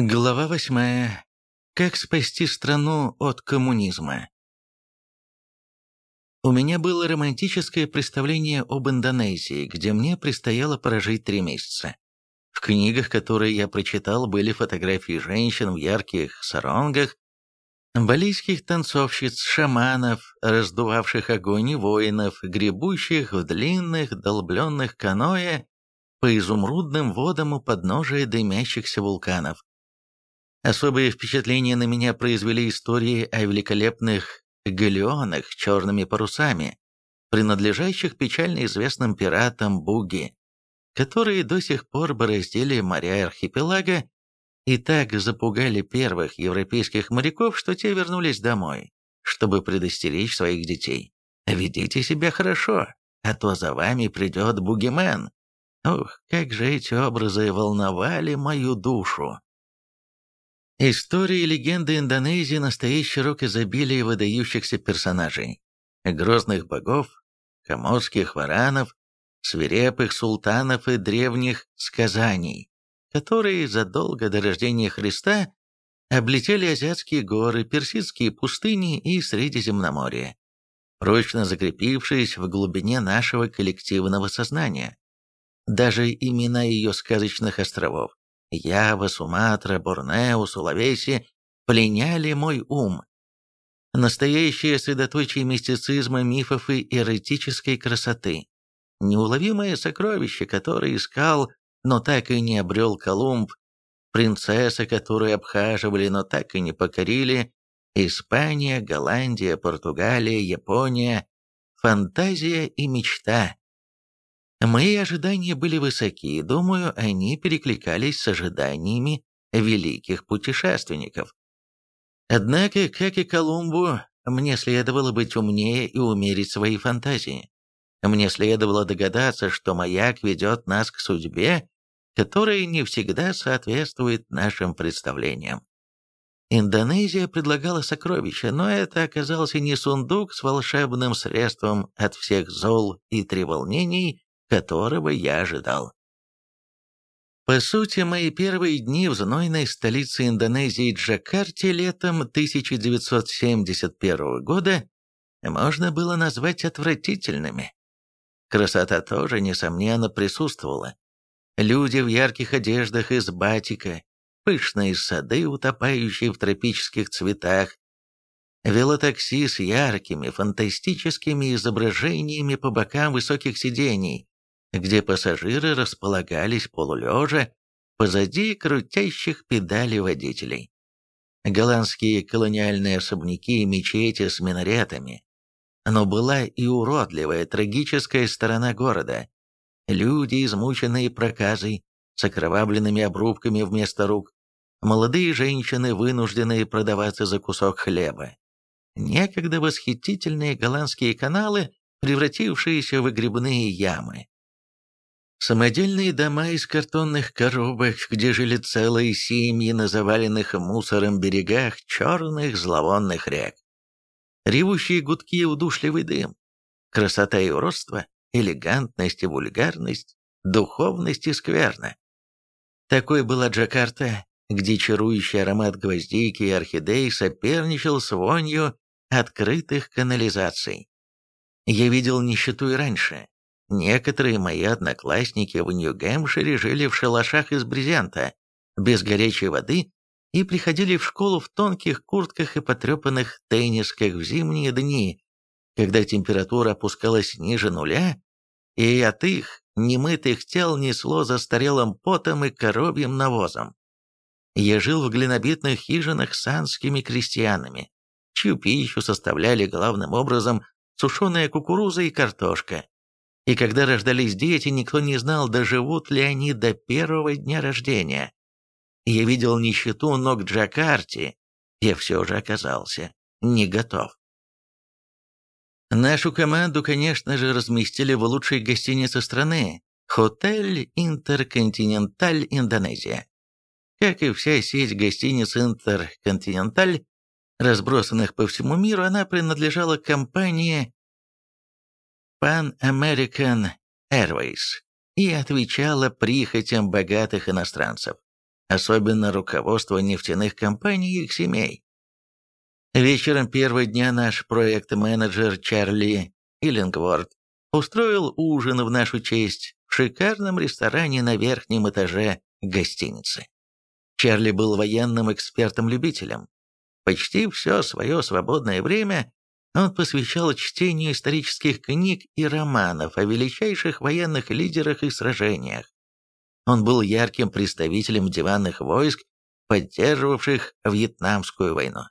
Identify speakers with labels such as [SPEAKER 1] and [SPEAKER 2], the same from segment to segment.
[SPEAKER 1] Глава восьмая. Как спасти страну от коммунизма? У меня было романтическое представление об Индонезии, где мне предстояло прожить три месяца. В книгах, которые я прочитал, были фотографии женщин в ярких саронгах, балийских танцовщиц, шаманов, раздувавших огонь воинов, гребущих в длинных долбленных каноэ по изумрудным водам у подножия дымящихся вулканов. Особое впечатление на меня произвели истории о великолепных галеонах с черными парусами, принадлежащих печально известным пиратам Буги, которые до сих пор бороздили моря архипелага и так запугали первых европейских моряков, что те вернулись домой, чтобы предостеречь своих детей. «Ведите себя хорошо, а то за вами придет бугимен». Ух, как же эти образы волновали мою душу! История и легенды Индонезии – настоящий рок изобилия выдающихся персонажей. Грозных богов, коморских варанов, свирепых султанов и древних сказаний, которые задолго до рождения Христа облетели азиатские горы, персидские пустыни и Средиземноморье, прочно закрепившись в глубине нашего коллективного сознания. Даже имена ее сказочных островов Ява, Суматра, Борнео, Сулавеси пленяли мой ум. Настоящее средоточие мистицизма, мифов и эротической красоты. Неуловимое сокровище, которое искал, но так и не обрел Колумб. Принцесса, которую обхаживали, но так и не покорили. Испания, Голландия, Португалия, Япония. Фантазия и мечта. Мои ожидания были высоки, и, думаю, они перекликались с ожиданиями великих путешественников. Однако, как и Колумбу, мне следовало быть умнее и умерить свои фантазии. Мне следовало догадаться, что маяк ведет нас к судьбе, которая не всегда соответствует нашим представлениям. Индонезия предлагала сокровища, но это оказался не сундук с волшебным средством от всех зол и треволнений, которого я ожидал. По сути, мои первые дни в знойной столице Индонезии Джакарте летом 1971 года можно было назвать отвратительными. Красота тоже, несомненно, присутствовала. Люди в ярких одеждах из батика, пышные сады, утопающие в тропических цветах, велотакси с яркими, фантастическими изображениями по бокам высоких сидений, где пассажиры располагались полулежа позади крутящих педали водителей. Голландские колониальные особняки и мечети с минаретами. Но была и уродливая, трагическая сторона города. Люди, измученные проказой, с окровавленными обрубками вместо рук, молодые женщины, вынужденные продаваться за кусок хлеба. Некогда восхитительные голландские каналы, превратившиеся в грибные ямы. Самодельные дома из картонных коробок, где жили целые семьи на заваленных мусором берегах черных зловонных рек. Ревущие гудки и удушливый дым. Красота и уродство, элегантность и вульгарность, духовность и скверна. Такой была Джакарта, где чарующий аромат гвоздики и орхидей соперничал с вонью открытых канализаций. Я видел нищету и раньше, Некоторые мои одноклассники в Нью-Гэмпшире жили в шалашах из брезента, без горячей воды, и приходили в школу в тонких куртках и потрепанных теннисках в зимние дни, когда температура опускалась ниже нуля, и от их немытых тел несло застарелым потом и коровьим навозом. Я жил в глинобитных хижинах с анскими крестьянами, чью пищу составляли главным образом сушеная кукуруза и картошка, и когда рождались дети, никто не знал, доживут ли они до первого дня рождения. Я видел нищету, но к Джакарте я все же оказался не готов. Нашу команду, конечно же, разместили в лучшей гостинице страны – Хотель Интерконтиненталь Индонезия. Как и вся сеть гостиниц Интерконтиненталь, разбросанных по всему миру, она принадлежала компании Pan American Airways и отвечала прихотям богатых иностранцев. особенно руководство нефтяных компаний и их семей. Вечером первого дня наш проект-менеджер Чарли Иллингворд устроил ужин в нашу честь в шикарном ресторане на верхнем этаже гостиницы. Чарли был военным экспертом-любителем. Почти все свое свободное время он посвящал чтению исторических книг и романов о величайших военных лидерах и сражениях. Он был ярким представителем диванных войск, поддерживавших Вьетнамскую войну.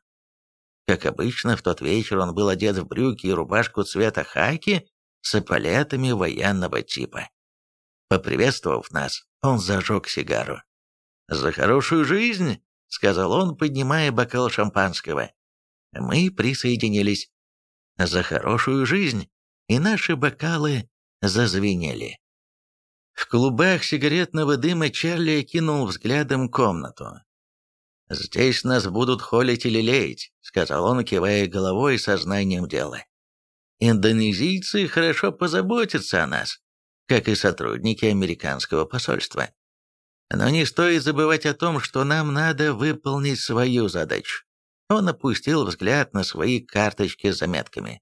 [SPEAKER 1] Как обычно, в тот вечер он был одет в брюки и рубашку цвета хаки с эполетами военного типа. Поприветствовав нас, он зажег сигару. «За хорошую жизнь!» — сказал он, поднимая бокал шампанского. Мы присоединились. «За хорошую жизнь!» И наши бокалы зазвенели. В клубах сигаретного дыма Чарли окинул взглядом комнату. «Здесь нас будут холить или леять», — сказал он, кивая головой сознанием дела. «Индонезийцы хорошо позаботятся о нас, как и сотрудники американского посольства. Но не стоит забывать о том, что нам надо выполнить свою задачу». Он опустил взгляд на свои карточки с заметками.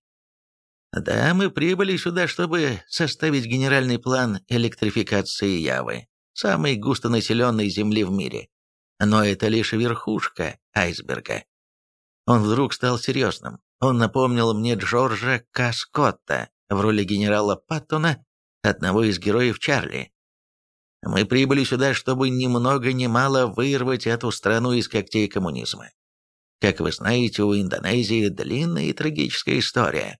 [SPEAKER 1] «Да, мы прибыли сюда, чтобы составить генеральный план электрификации Явы, самой густонаселенной земли в мире. Но это лишь верхушка айсберга. Он вдруг стал серьезным. Он напомнил мне Джорджа Каскотта в роли генерала Паттона, одного из героев Чарли. Мы прибыли сюда, чтобы ни много ни мало вырвать эту страну из когтей коммунизма. Как вы знаете, у Индонезии длинная и трагическая история.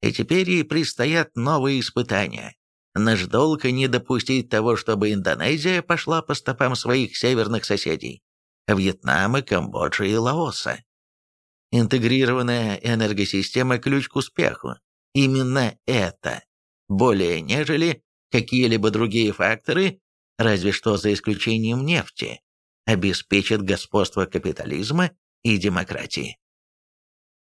[SPEAKER 1] И теперь ей предстоят новые испытания. Наш долг не допустить того, чтобы Индонезия пошла по стопам своих северных соседей – Вьетнама, Камбоджи и Лаоса. Интегрированная энергосистема – ключ к успеху. Именно это, более нежели какие-либо другие факторы, разве что за исключением нефти, обеспечит господство капитализма и демократии.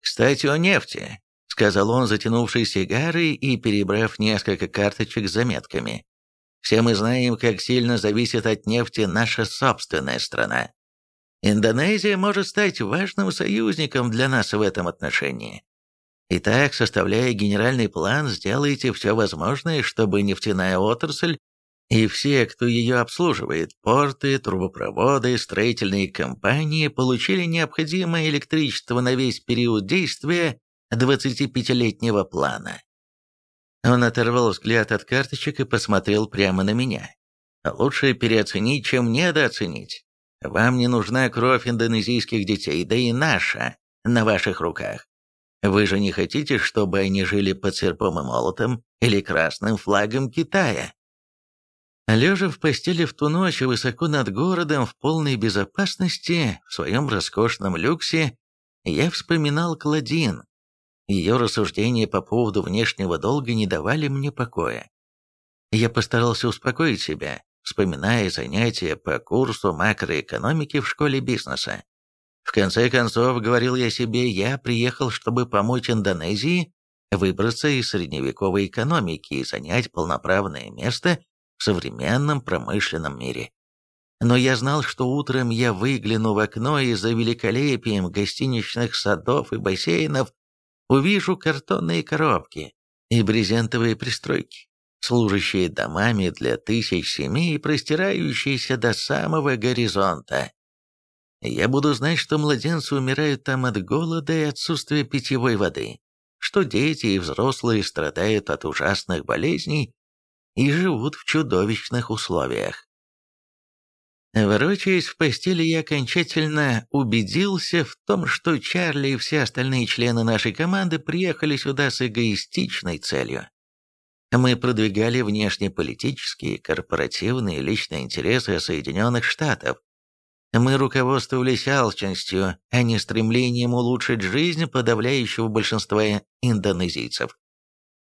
[SPEAKER 1] Кстати, о нефти сказал он, затянувший сигарой и перебрав несколько карточек с заметками. «Все мы знаем, как сильно зависит от нефти наша собственная страна. Индонезия может стать важным союзником для нас в этом отношении. Итак, составляя генеральный план, сделайте все возможное, чтобы нефтяная отрасль и все, кто ее обслуживает, порты, трубопроводы, строительные компании, получили необходимое электричество на весь период действия 25-летнего плана. Он оторвал взгляд от карточек и посмотрел прямо на меня. Лучше переоценить, чем недооценить. Вам не нужна кровь индонезийских детей, да и наша, на ваших руках. Вы же не хотите, чтобы они жили под серпом и молотом или красным флагом Китая? Лежа в постели в ту ночь высоко над городом в полной безопасности, в своем роскошном люксе, я вспоминал Кладин, ее рассуждения по поводу внешнего долга не давали мне покоя. Я постарался успокоить себя, вспоминая занятия по курсу макроэкономики в школе бизнеса. В конце концов, говорил я себе, я приехал, чтобы помочь Индонезии выбраться из средневековой экономики и занять полноправное место в современном промышленном мире. Но я знал, что утром я выгляну в окно и за великолепием гостиничных садов и бассейнов увижу картонные коробки и брезентовые пристройки, служащие домами для тысяч семей простирающиеся до самого горизонта. Я буду знать, что младенцы умирают там от голода и отсутствия питьевой воды, что дети и взрослые страдают от ужасных болезней и живут в чудовищных условиях. Ворочаясь в постели, я окончательно убедился в том, что Чарли и все остальные члены нашей команды приехали сюда с эгоистичной целью. Мы продвигали внешнеполитические, корпоративные и личные интересы Соединенных Штатов. Мы руководствовались алчностью, а не стремлением улучшить жизнь подавляющего большинства индонезийцев.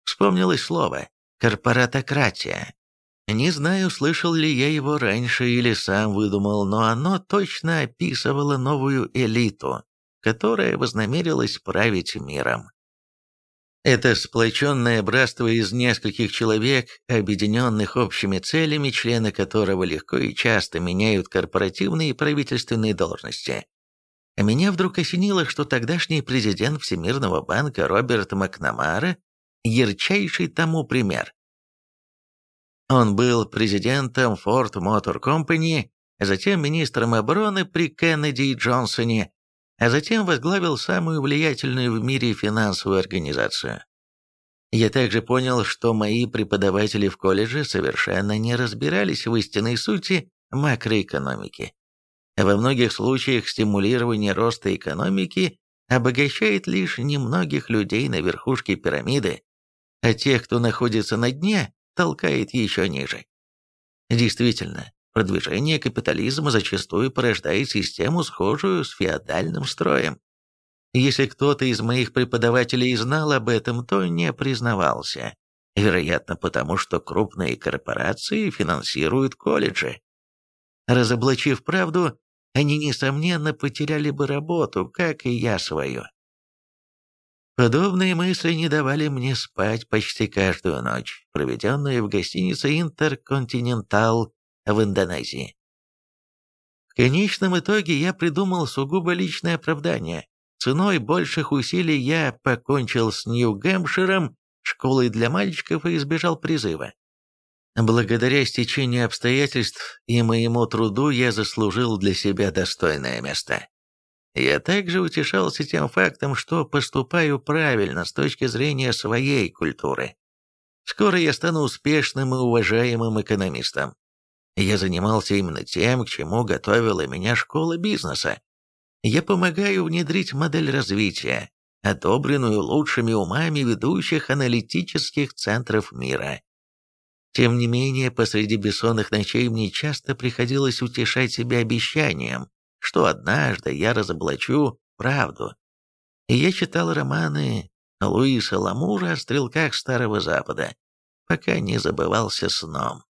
[SPEAKER 1] Вспомнилось слово «корпоратократия», не знаю, слышал ли я его раньше или сам выдумал, но оно точно описывало новую элиту, которая вознамерилась править миром. Это сплоченное братство из нескольких человек, объединенных общими целями, члены которого легко и часто меняют корпоративные и правительственные должности. Меня вдруг осенило, что тогдашний президент Всемирного банка Роберт Макнамара – ярчайший тому пример. Он был президентом Ford Motor Company, затем министром обороны при Кеннеди и Джонсоне, а затем возглавил самую влиятельную в мире финансовую организацию. Я также понял, что мои преподаватели в колледже совершенно не разбирались в истинной сути макроэкономики. Во многих случаях стимулирование роста экономики обогащает лишь немногих людей на верхушке пирамиды, а тех, кто находится на дне, толкает еще ниже. Действительно, Продвижение капитализма зачастую порождает систему, схожую с феодальным строем. Если кто-то из моих преподавателей знал об этом, то не признавался. Вероятно, потому что крупные корпорации финансируют колледжи. Разоблачив правду, они, несомненно, потеряли бы работу, как и я свою. Подобные мысли не давали мне спать почти каждую ночь, проведенную в гостинице «Интерконтинентал» в Индонезии. В конечном итоге я придумал сугубо личное оправдание. Ценой больших усилий я покончил с Нью-Гэмпширом, школой для мальчиков и избежал призыва. Благодаря стечению обстоятельств и моему труду я заслужил для себя достойное место. Я также утешался тем фактом, что поступаю правильно с точки зрения своей культуры. Скоро я стану успешным и уважаемым экономистом. Я занимался именно тем, к чему готовила меня школа бизнеса. Я помогаю внедрить модель развития, одобренную лучшими умами ведущих аналитических центров мира. Тем не менее, посреди бессонных ночей мне часто приходилось утешать себя обещанием, что однажды я разоблачу правду. И я читал романы Луиса Ламура о стрелках Старого Запада, пока не забывался сном.